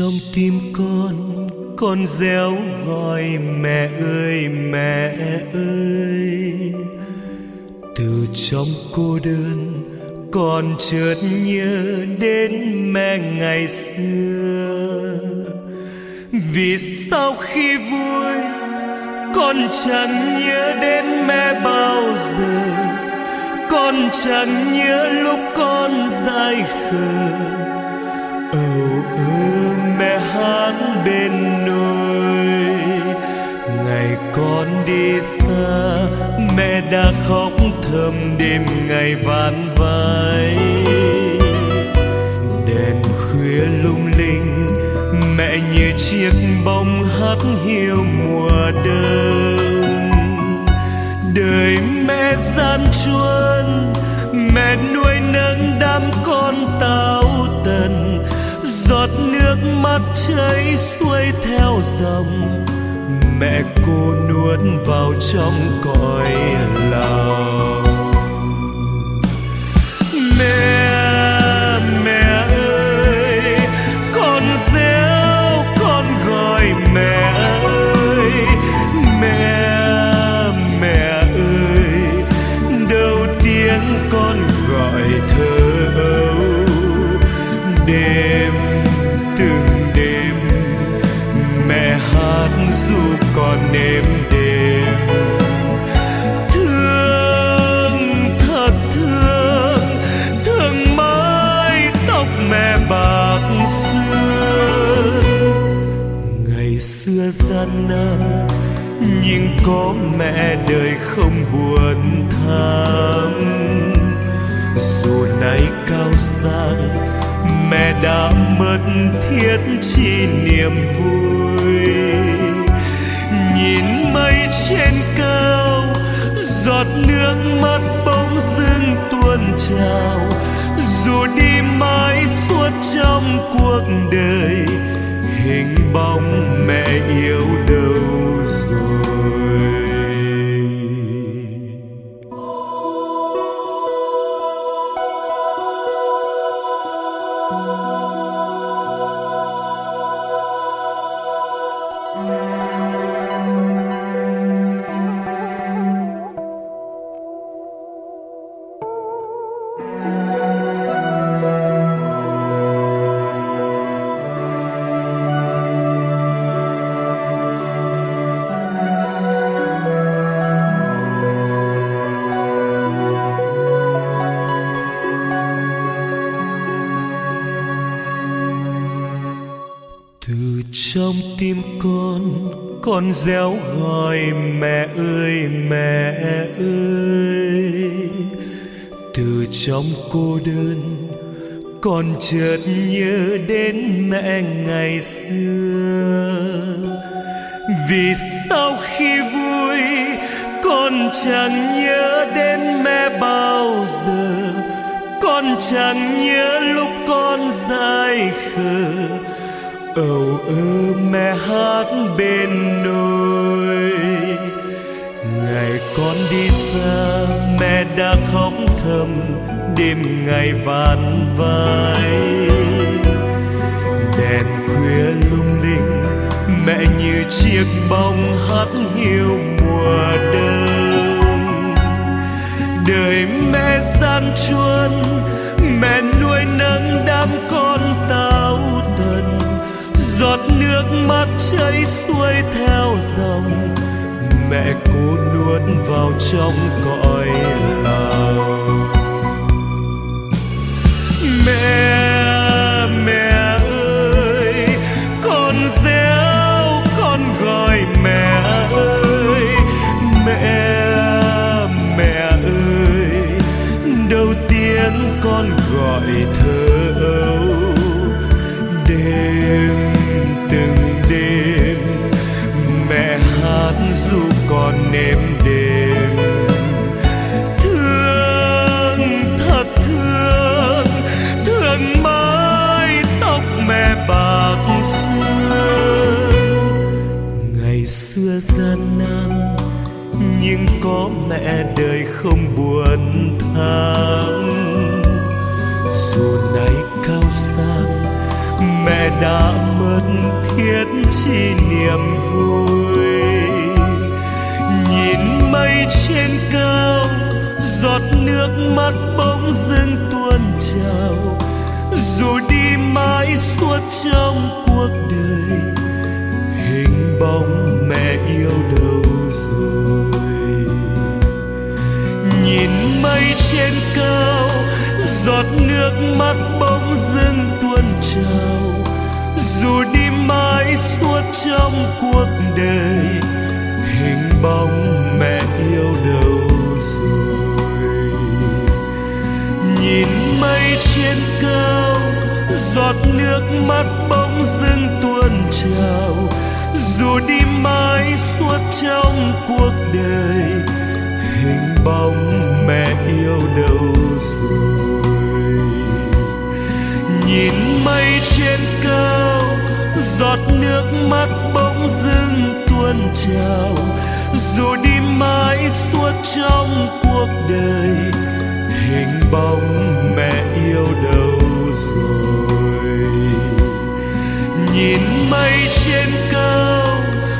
trong tim con con réo gọi mẹ ơi mẹ ơi. Từ trong cô đơn, con chợt nhớ đến mẹ ngày xưa. Vì sao khi vui, con chẳng nhớ đến mẹ bao giờ. Con chẳng nhớ lúc con dài khờ. Âu ơ hát bên nơi ngày con đi xa, mẹ đã khóc thầm đêm ngày van vai đèn khuya lung linh, mẹ như chiếc bóng hát hiu mùa đông đời mẹ gian truân, mẹ nuôi nấng đã giọt nước mắt chảy xuôi theo dòng. Mẹ cô nuốt vào trong cõi lòng. Mẹ mẹ ơi, con réo con gọi mẹ ơi. Mẹ mẹ ơi đầu tiếng con gọi thơ. Có mẹ đời không buồn thăm dù nay cao sang, mẹ đã mất thiết chi niềm vui. Nhìn mây trên cao, giọt nước mắt bỗng dưng tuôn trào. Dù đi mãi suốt trong cuộc đời, hình bóng mẹ yêu đâu. Oh. Từ trong tim con con réo gọi mẹ ơi mẹ ơi. Từ trong cô đơn, con chợt nhớ đến mẹ ngày xưa. Vì sao khi vui, con chẳng nhớ đến mẹ bao giờ. Con chẳng nhớ lúc con dài khờ âu ơ mẹ hát bên nôi ngày con đi xa, mẹ đã khóc thầm, đêm ngày vạn vai đèn khuya lung linh, mẹ như chiếc bóng hát hiu mùa đông. Đời mẹ gian truân, mẹ nuôi nấng đám con giọt nước mắt chảy xuôi theo dòng. Mẹ cô nuốt vào trong cõi lòng hát dù còn êm đềm. Thương thật thương thương mái tóc mẹ bạc xưa. Ngày xưa gian nan, nhưng có mẹ đời không buồn than dù nay cao sang, mẹ đã mất thiết chi niềm vui nhìn mây trên cao, giọt nước mắt bỗng dưng tuôn trào. Dù đi mãi suốt trong cuộc đời, hình bóng mẹ yêu đâu rồi. Nhìn mây trên cao, giọt nước mắt bỗng dưng tuôn trào. Dù đi mãi suốt trong cuộc đời, hình bóng giọt nước mắt bỗng dưng tuôn trào. Dù đi mãi suốt trong cuộc đời, hình bóng mẹ yêu đâu rồi? Nhìn mây trên cao, giọt nước mắt bỗng dưng tuôn trào. Dù đi mãi suốt trong cuộc đời, hình bóng mẹ yêu đâu nhìn mây trên cao,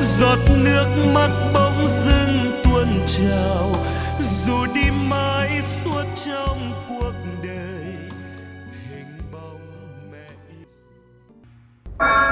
giọt nước mắt bỗng dưng tuôn trào. Dù đi mãi suốt trong cuộc đời, hình bóng mẹ yêu.